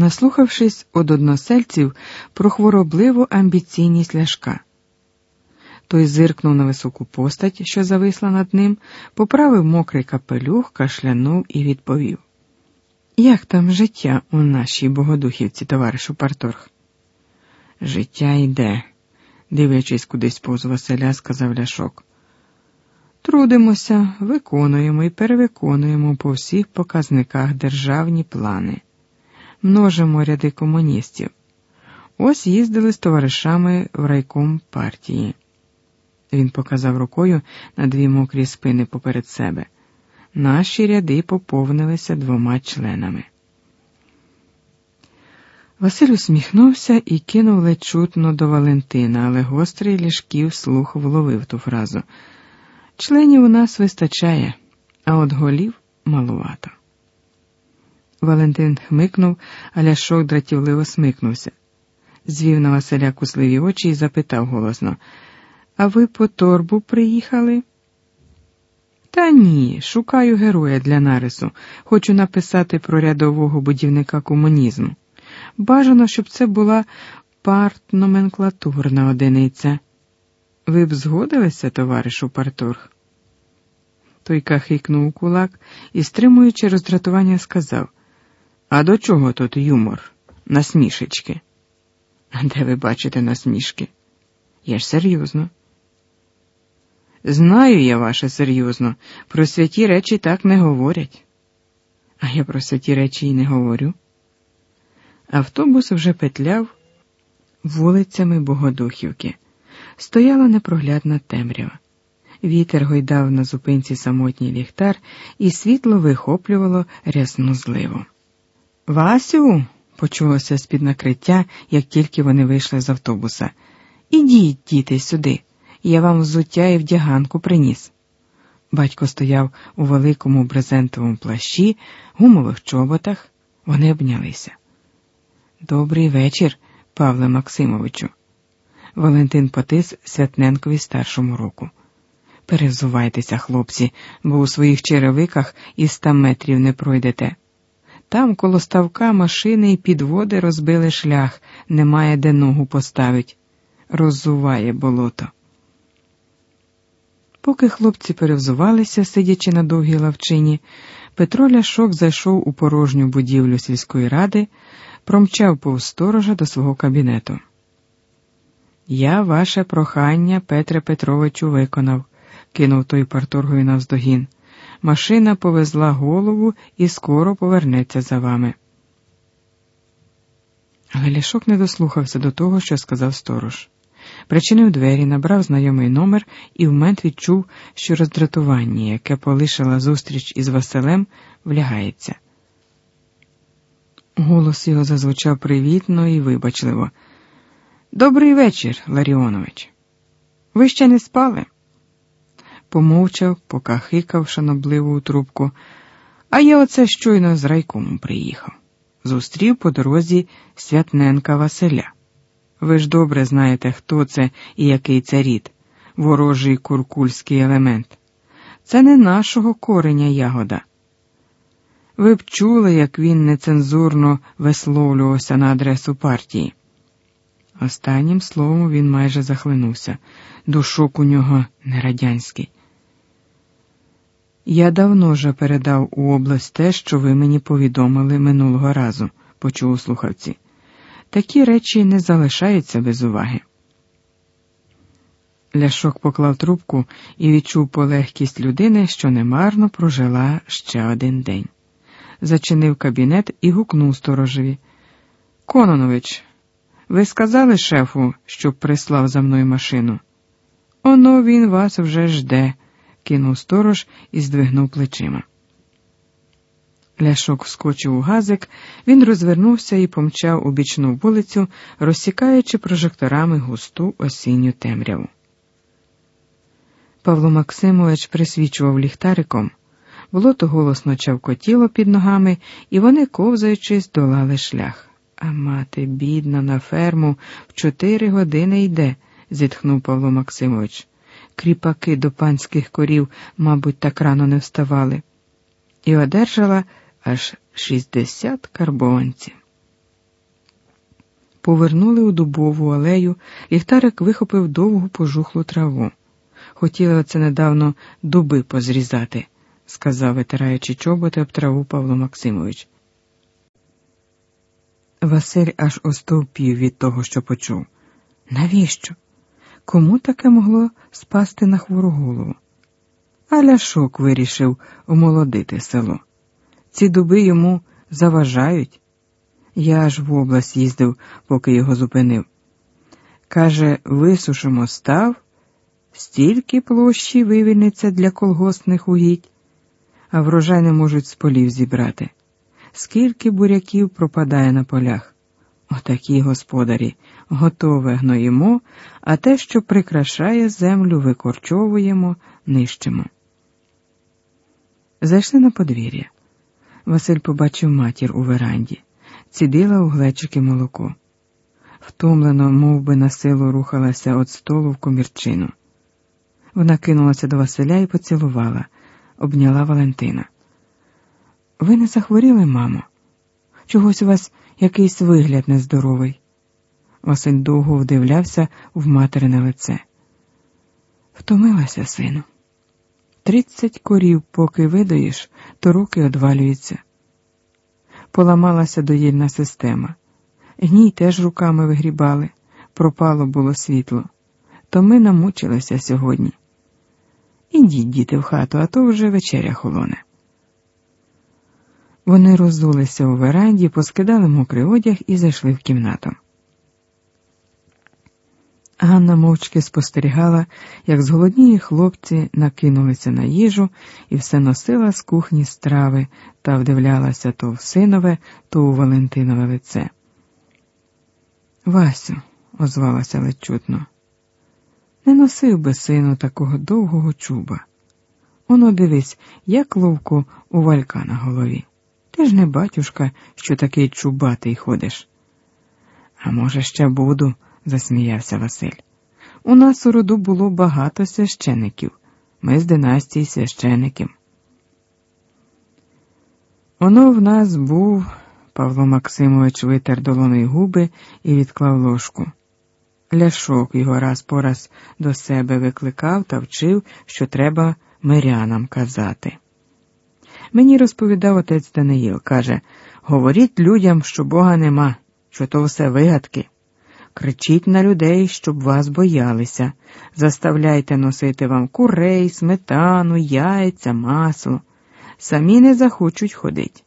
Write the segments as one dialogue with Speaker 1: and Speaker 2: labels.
Speaker 1: наслухавшись од односельців про хворобливу амбіційність ляшка. Той зиркнув на високу постать, що зависла над ним, поправив мокрий капелюх, кашлянув і відповів: Як там життя у нашій Богодухівці, товаришу Парторг? Життя йде, дивлячись кудись повз Василя, сказав Ляшок. Трудимося, виконуємо і перевиконуємо по всіх показниках державні плани, множимо ряди комуністів. Ось їздили з товаришами в райком партії. Він показав рукою на дві мокрі спини поперед себе. Наші ряди поповнилися двома членами. Василь усміхнувся і кинув ледь чутно до Валентина, але гострий ліжків слух вловив ту фразу. Членів у нас вистачає, а от голів малувато. Валентин хмикнув, а ляшок дратівливо смикнувся. Звів на Василя кусливі очі і запитав голосно А ви по торбу приїхали? Та ні, шукаю героя для нарису. Хочу написати про рядового будівника комунізму. Бажано, щоб це була партноменклатурна одиниця. Ви б згодилися, товаришу Парторг? Той кахикнув кулак і, стримуючи роздратування, сказав А до чого тут юмор? Насмішечки? Де ви бачите насмішки? Я ж серйозно. Знаю я ваше серйозно, про святі речі так не говорять. А я про святі речі й не говорю. Автобус вже петляв вулицями Богодухівки. Стояла непроглядна темрява. Вітер гойдав на зупинці самотній ліхтар, і світло вихоплювало рясну зливу. Васю, почулося з під накриття, як тільки вони вийшли з автобуса. Ідіть, діти, сюди. Я вам взуття і вдяганку приніс. Батько стояв у великому брезентовому плащі, гумових чоботах. Вони обнялися. Добрий вечір, Павле Максимовичу. Валентин потис Святненкові старшому руку. Перевзувайтеся, хлопці, бо у своїх черевиках і ста метрів не пройдете. Там коло ставка машини і підводи розбили шлях, немає де ногу поставить. Роззуває болото. Поки хлопці перевзувалися, сидячи на довгій лавчині, Петро Ляшок зайшов у порожню будівлю сільської ради, промчав повз сторожа до свого кабінету. Я ваше прохання, Петре Петровичу, виконав, кинув той парторгові навздогін. Машина повезла голову і скоро повернеться за вами. Але Ляшок не дослухався до того, що сказав сторож. Причинив двері, набрав знайомий номер і вмент відчув, що роздратування, яке полишила зустріч із Василем, влягається. Голос його зазвучав привітно і вибачливо. Добрий вечір, Ларіонович. Ви ще не спали? Помовчав, покахикав шанобливу трубку, а я оце щойно з райкому приїхав. Зустрів по дорозі Святненка Василя. Ви ж добре знаєте, хто це і який це рід, ворожий куркульський елемент. Це не нашого кореня ягода. Ви б чули, як він нецензурно висловлювався на адресу партії. Останнім словом він майже захлинувся. Душок у нього не радянський. Я давно вже передав у область те, що ви мені повідомили минулого разу, почув у слухавці. Такі речі не залишаються без уваги. Ляшок поклав трубку і відчув полегкість людини, що немарно прожила ще один день. Зачинив кабінет і гукнув сторожеві. Кононович, ви сказали шефу, щоб прислав за мною машину? Оно він вас вже жде, кинув сторож і здвигнув плечима. Ляшок вскочив у газик, він розвернувся і помчав у бічну вулицю, розсікаючи прожекторами густу осінню темряву. Павло Максимович присвічував ліхтариком, болото голосно чавкотіло під ногами, і вони, ковзаючись, долали шлях. А мати, бідна, на ферму в чотири години йде, зітхнув Павло Максимович. Кріпаки до панських корів, мабуть, так рано не вставали, і одержала аж шістдесят карбованців. Повернули у дубову алею, ліхтарик вихопив довгу пожухлу траву. Хотіли оце недавно дуби позрізати, сказав, витираючи чоботи об траву Павло Максимович. Василь аж остовпів від того, що почув. Навіщо? Кому таке могло спасти на хвору голову? А Ляшок вирішив омолодити село. Ці дуби йому заважають. Я аж в область їздив, поки його зупинив. Каже, висушимо став, стільки площі вивільниться для колгоспних угідь, а врожай не можуть з полів зібрати. Скільки буряків пропадає на полях. Отакі господарі готове гноїмо, а те, що прикрашає землю, викорчовуємо, нищимо. Зайшли на подвір'я. Василь побачив матір у веранді, цідила у глечики молоко. Втомлено, мов би, на силу рухалася від столу в комірчину. Вона кинулася до Василя і поцілувала, обняла Валентина. Ви не захворіли, мамо? Чогось у вас якийсь вигляд нездоровий. Василь довго вдивлявся в материне лице. Втомилася, сину. Тридцять корів, поки видаєш, то руки одвалюються. Поламалася доїльна система. Гній теж руками вигрібали, пропало було світло. То ми намучилися сьогодні. Ідіть, діти, в хату, а то вже вечеря холоне. Вони розулися у веранді, поскидали мокрий одяг і зайшли в кімнату. Ганна мовчки спостерігала, як зголоднілі хлопці накинулися на їжу і все носила з кухні страви та вдивлялася то в синове, то у Валентинове лице. Васю, озвалася ледь чутно, не носив би сину такого довгого чуба. Оно дивись, як ловко у валька на голові. Ти ж не батюшка, що такий чубатий ходиш. А може, ще буду засміявся Василь. У нас у роду було багато священиків. Ми з династії священиків. Оно в нас був, Павло Максимович витер долоною губи і відклав ложку. Ляшок його раз по раз до себе викликав та вчив, що треба мирянам казати. Мені розповідав отець Даниїл, каже говоріть людям, що Бога нема, що то все вигадки. Кричіть на людей, щоб вас боялися, заставляйте носити вам курей, сметану, яйця, масло. Самі не захочуть ходить.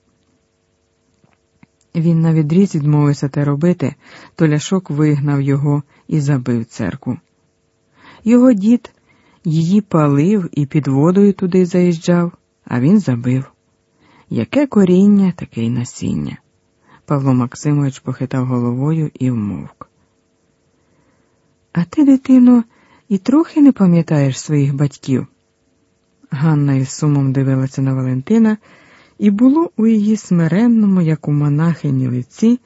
Speaker 1: Він на відріз відмовився те робити, то ляшок вигнав його і забив церкву. Його дід її палив і під водою туди заїжджав, а він забив. Яке коріння, таке й насіння. Павло Максимович похитав головою і вмовк. А ти, дитино, і трохи не пам'ятаєш своїх батьків. Ганна із сумом дивилася на Валентина, і було у її смиренному, як у монахині лиці,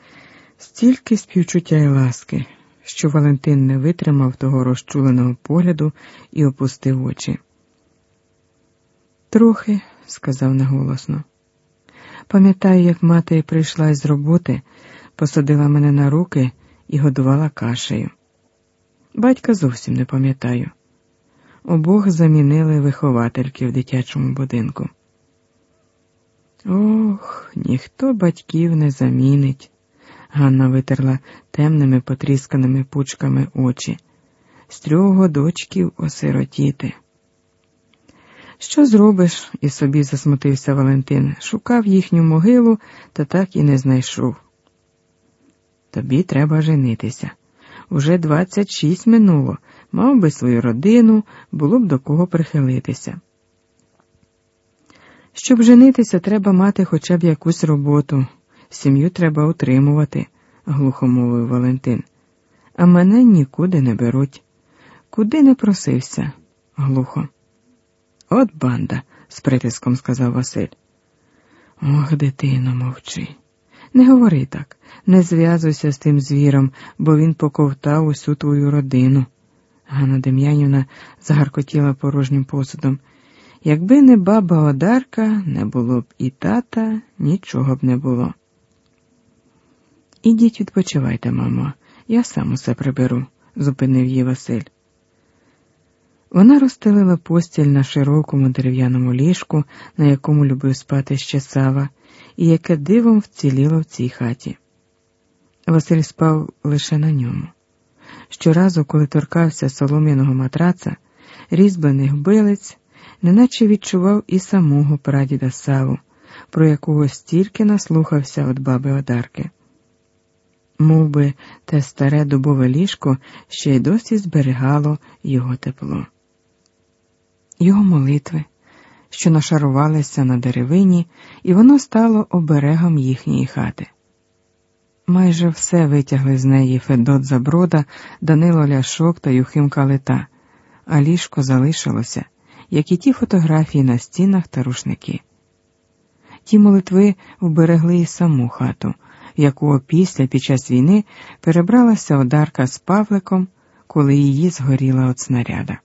Speaker 1: стільки співчуття й ласки, що Валентин не витримав того розчуленого погляду і опустив очі. Трохи, сказав неголосно. Пам'ятаю, як мати прийшла із роботи, посадила мене на руки і годувала кашею. Батька зовсім не пам'ятаю. Обох замінили виховательки в дитячому будинку. Ох, ніхто батьків не замінить. Ганна витерла темними потрісканими пучками очі. З трьох годочків осиротіти. Що зробиш? і собі засмутився Валентин. Шукав їхню могилу та так і не знайшов. Тобі треба женитися. Уже двадцять шість минуло, мав би свою родину, було б до кого прихилитися. Щоб женитися, треба мати хоча б якусь роботу, сім'ю треба утримувати, глухо мовив Валентин. А мене нікуди не беруть. Куди не просився, глухо. От банда, з притиском сказав Василь. Ох, дитино, мовчи. Не говори так, не зв'язуйся з тим звіром, бо він поковтав усю твою родину. Ганна Дем'янівна загаркотіла порожнім посудом. Якби не баба Одарка, не було б і тата, нічого б не було. Ідіть відпочивайте, мамо, я сам усе приберу, зупинив її Василь. Вона розстелила постіль на широкому дерев'яному ліжку, на якому любив спати ще Сава, і яке дивом вціліло в цій хаті. Василь спав лише на ньому. Щоразу, коли торкався солом'яного матраца, різьблених билиць, неначе відчував і самого прадіда Саву, про якого стільки наслухався від баби Одарки. Мов би, те старе дубове ліжко ще й досі зберігало його тепло. Його молитви, що нашарувалися на деревині, і воно стало оберегом їхньої хати. Майже все витягли з неї Федот Заброда, Данило Ляшок та Юхим Калита, а ліжко залишилося, як і ті фотографії на стінах та рушники. Ті молитви вберегли і саму хату, яку опісля під час війни перебралася одарка з Павликом, коли її згоріла от снаряда.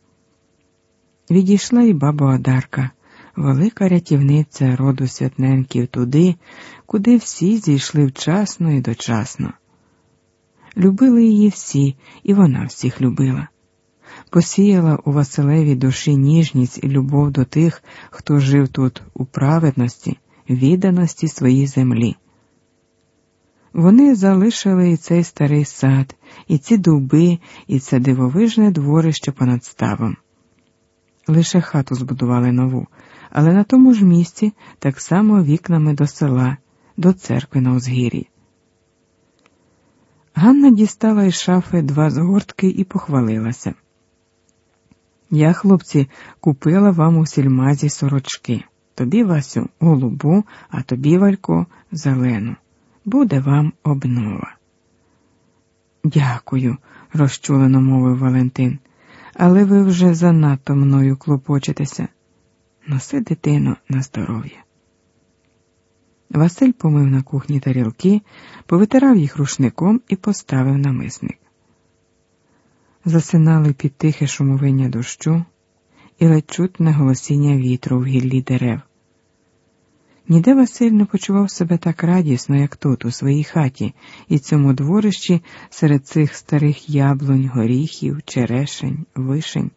Speaker 1: Відійшла і баба Одарка велика рятівниця роду святненків туди, куди всі зійшли вчасно і дочасно. Любили її всі, і вона всіх любила. Посіяла у Василеві душі ніжність і любов до тих, хто жив тут у праведності, відданості своїй землі. Вони залишили і цей старий сад, і ці дуби, і це дивовижне дворище понад ставом. Лише хату збудували нову, але на тому ж місці так само вікнами до села, до церкви на узгір'ї. Ганна дістала із шафи два згортки і похвалилася. Я, хлопці, купила вам у сільмазі сорочки. Тобі, Васю, голубу, а тобі, Валько, зелену. Буде вам обнова. Дякую, розчулено мовив Валентин, але ви вже занадто мною клопочетеся. Носи дитину на здоров'я. Василь помив на кухні тарілки, повитирав їх рушником і поставив на мисник. Засинали під тихе шумовиння дощу і ледь чутне голосіння вітру в гіллі дерев. Ніде Василь не почував себе так радісно, як тут, у своїй хаті, і цьому дворищі серед цих старих яблунь, горіхів, черешень, вишень,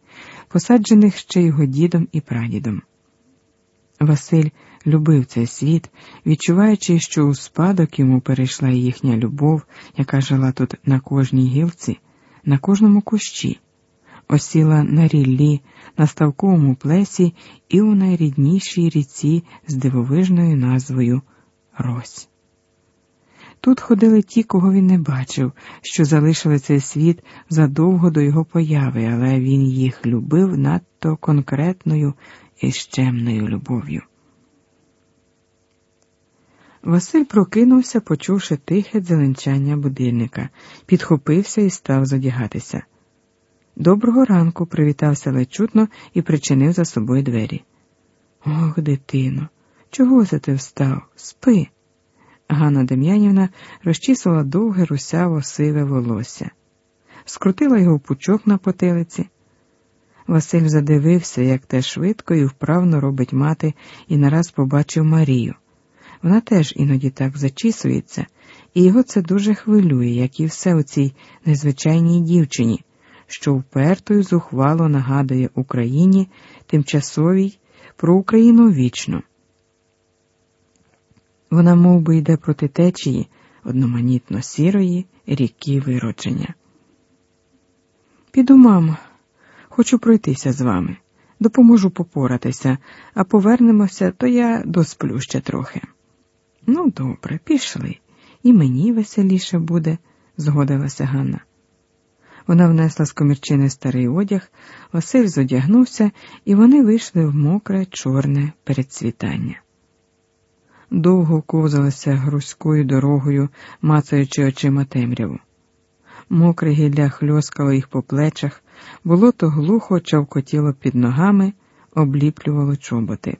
Speaker 1: посаджених ще його дідом і прадідом. Василь любив цей світ, відчуваючи, що у спадок йому перейшла їхня любов, яка жила тут на кожній гілці, на кожному кущі, осіла на ріллі, на ставковому плесі і у найріднішій ріці з дивовижною назвою Рось. Тут ходили ті, кого він не бачив, що залишили цей світ задовго до його появи, але він їх любив надто конкретною і щемною любов'ю. Василь прокинувся, почувши тихе дзеленчання будильника, підхопився і став задягатися. Доброго ранку привітався лечутно і причинив за собою двері. Ох, дитино, чого це ти встав? Спи. Ганна Дем'янівна розчісила довге русяво сиве волосся, скрутила його в пучок на потилиці. Василь задивився, як те швидко і вправно робить мати, і нараз побачив Марію. Вона теж іноді так зачісується, і його це дуже хвилює, як і все у цій незвичайній дівчині, що вперто й зухвало нагадує Україні тимчасовій про Україну вічну. Вона мов би, йде проти течії одноманітно сірої ріки виродження. Піду, мам, хочу пройтися з вами, допоможу попоратися, а повернемося, то я досплю ще трохи. Ну, добре, пішли, і мені веселіше буде, згодилася Ганна. Вона внесла з комірчини старий одяг, Василь зодягнувся, і вони вийшли в мокре, чорне передцвітання. Довго ковзалися грузькою дорогою, мацаючи очима темряву. Мокре гілля хльоскало їх по плечах, болото глухо чавкотіло під ногами, обліплювало чоботи.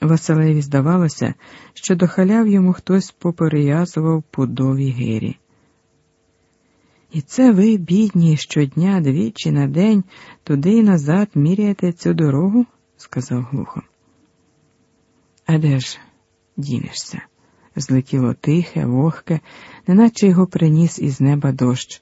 Speaker 1: Василеві здавалося, що до халяв йому хтось попереязував пудові гирі. І це ви, бідні, щодня двічі на день туди й назад міряєте цю дорогу? сказав глухо. А де ж дінешся? Злетіло тихе, вогке, неначе його приніс із неба дощ,